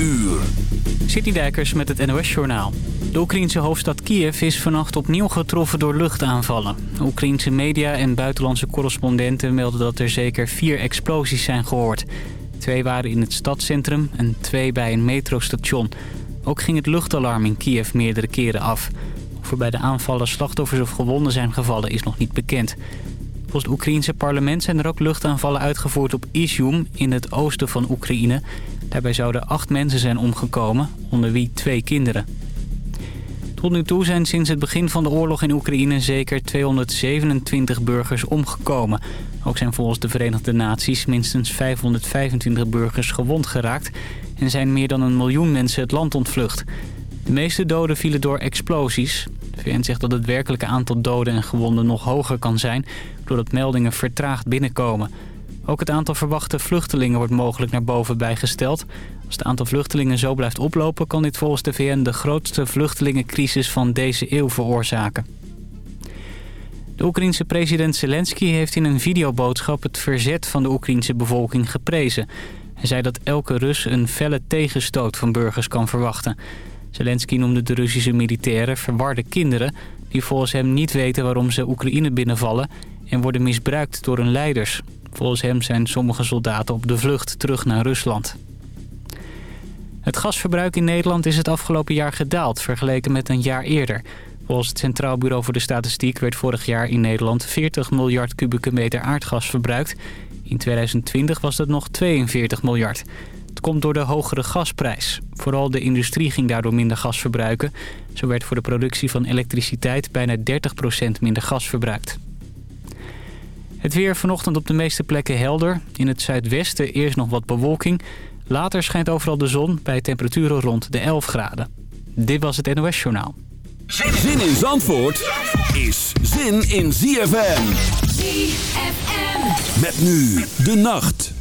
uur. Citydijkers met het NOS-journaal. De Oekraïense hoofdstad Kiev is vannacht opnieuw getroffen door luchtaanvallen. Oekraïense media en buitenlandse correspondenten melden dat er zeker vier explosies zijn gehoord. Twee waren in het stadscentrum en twee bij een metrostation. Ook ging het luchtalarm in Kiev meerdere keren af. Of er bij de aanvallen slachtoffers of gewonden zijn gevallen is nog niet bekend. Volgens het Oekraïense parlement zijn er ook luchtaanvallen uitgevoerd op Izium in het oosten van Oekraïne. Daarbij zouden acht mensen zijn omgekomen, onder wie twee kinderen. Tot nu toe zijn sinds het begin van de oorlog in Oekraïne zeker 227 burgers omgekomen. Ook zijn volgens de Verenigde Naties minstens 525 burgers gewond geraakt... en zijn meer dan een miljoen mensen het land ontvlucht. De meeste doden vielen door explosies. De VN zegt dat het werkelijke aantal doden en gewonden nog hoger kan zijn... doordat meldingen vertraagd binnenkomen. Ook het aantal verwachte vluchtelingen wordt mogelijk naar boven bijgesteld. Als het aantal vluchtelingen zo blijft oplopen... kan dit volgens de VN de grootste vluchtelingencrisis van deze eeuw veroorzaken. De Oekraïense president Zelensky heeft in een videoboodschap... het verzet van de Oekraïense bevolking geprezen. Hij zei dat elke Rus een felle tegenstoot van burgers kan verwachten... Zelensky noemde de Russische militairen verwarde kinderen... die volgens hem niet weten waarom ze Oekraïne binnenvallen... en worden misbruikt door hun leiders. Volgens hem zijn sommige soldaten op de vlucht terug naar Rusland. Het gasverbruik in Nederland is het afgelopen jaar gedaald... vergeleken met een jaar eerder. Volgens het Centraal Bureau voor de Statistiek... werd vorig jaar in Nederland 40 miljard kubieke meter aardgas verbruikt. In 2020 was dat nog 42 miljard. Het komt door de hogere gasprijs. Vooral de industrie ging daardoor minder gas verbruiken. Zo werd voor de productie van elektriciteit bijna 30% minder gas verbruikt. Het weer vanochtend op de meeste plekken helder. In het zuidwesten eerst nog wat bewolking. Later schijnt overal de zon bij temperaturen rond de 11 graden. Dit was het NOS Journaal. Zin in Zandvoort is zin in ZFM. ZFM. Met nu de nacht.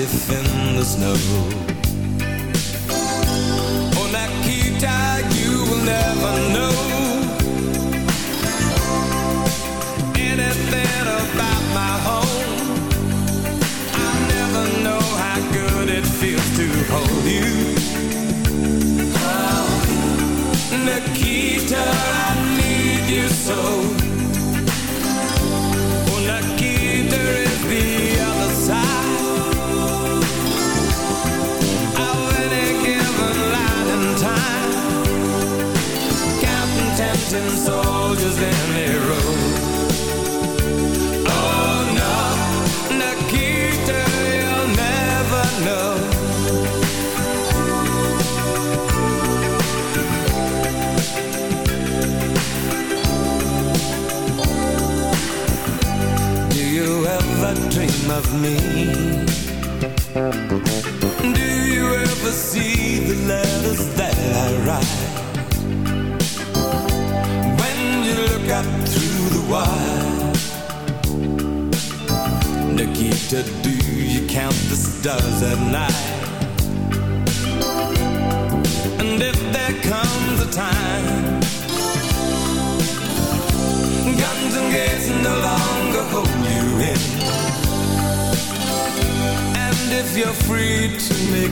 Captive in the snow of me. Do you ever see the letters that I write? When you look up through the wire. Nikita, do you count the stars at night?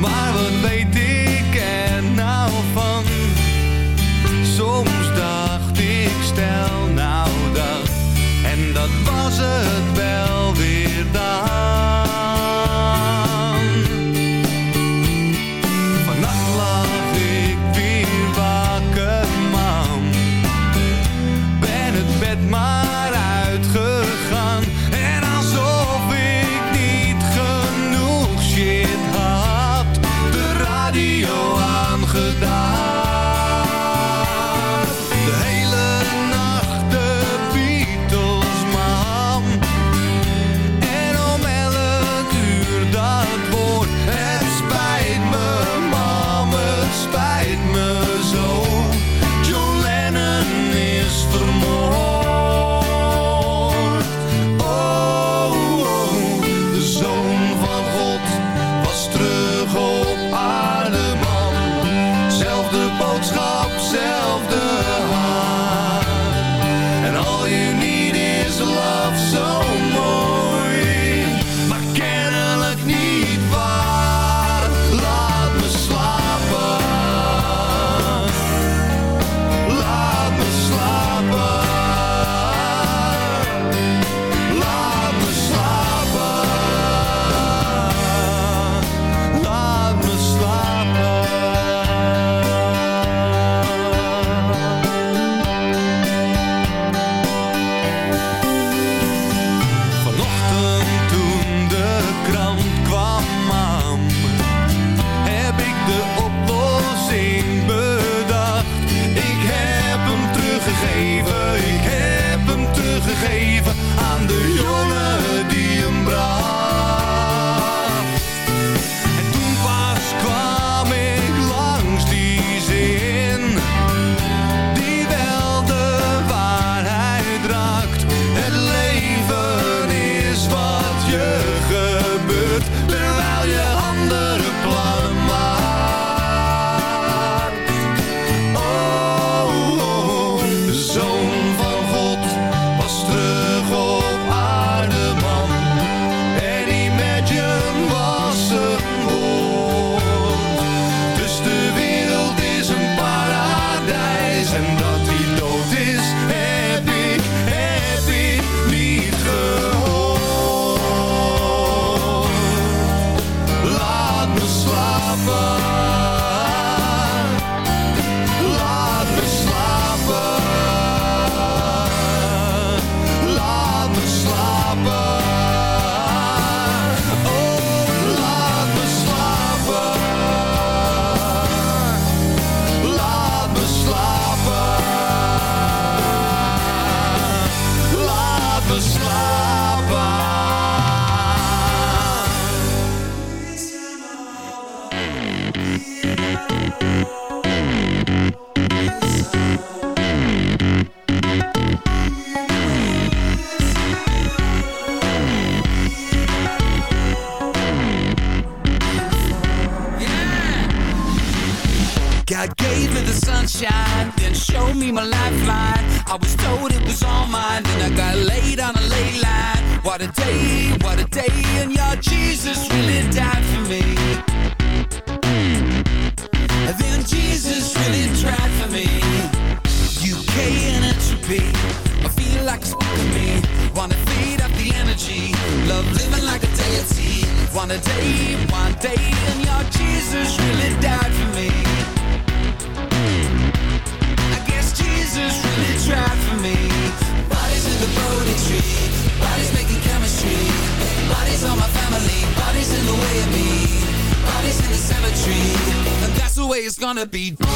Maar wat weet ik er nou van? Soms dacht ik, stel nou dat. En dat was het gegeven aan de jongen. gave me my lifeline. I was told it was all mine, then I got laid on a ley line. What a day, what a day, and your Jesus really died for me. wanna be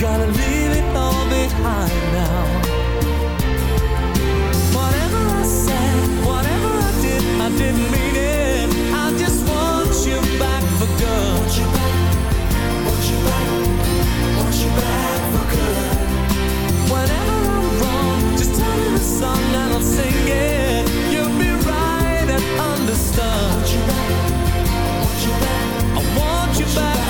gotta leave it all behind now. Whatever I said, whatever I did, I didn't mean it. I just want you back for good. Want you back, want you back, want you back for good. Whenever I'm wrong, just tell me the song and I'll sing it. You'll be right and understood. Want you back, want you back, I want you back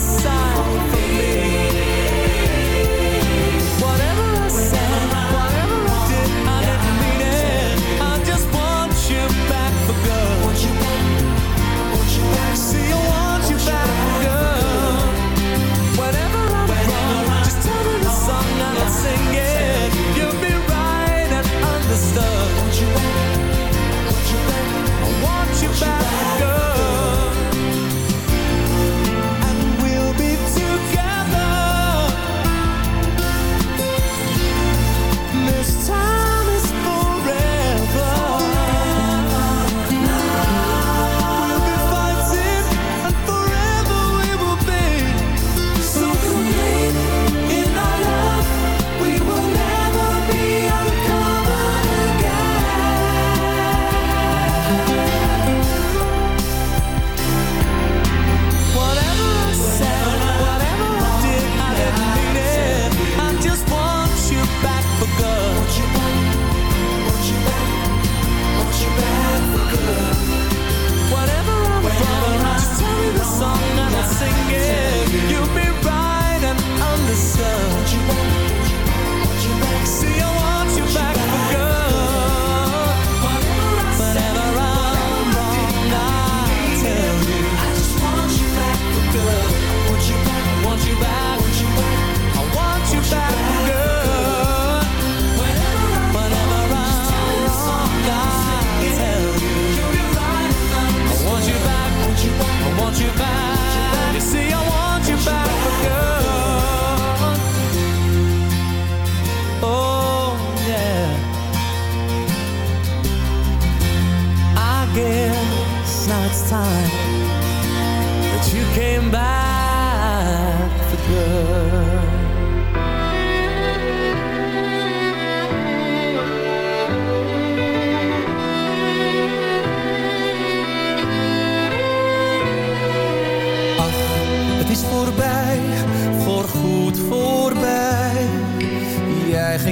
inside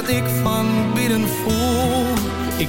wat ik van binnen voel. Ik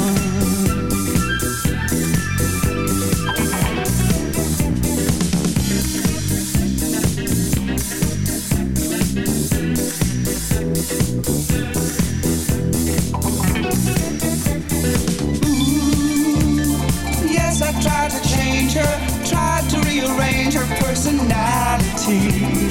change tried to rearrange her personality.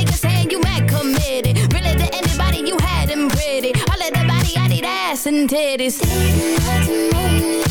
ass and titties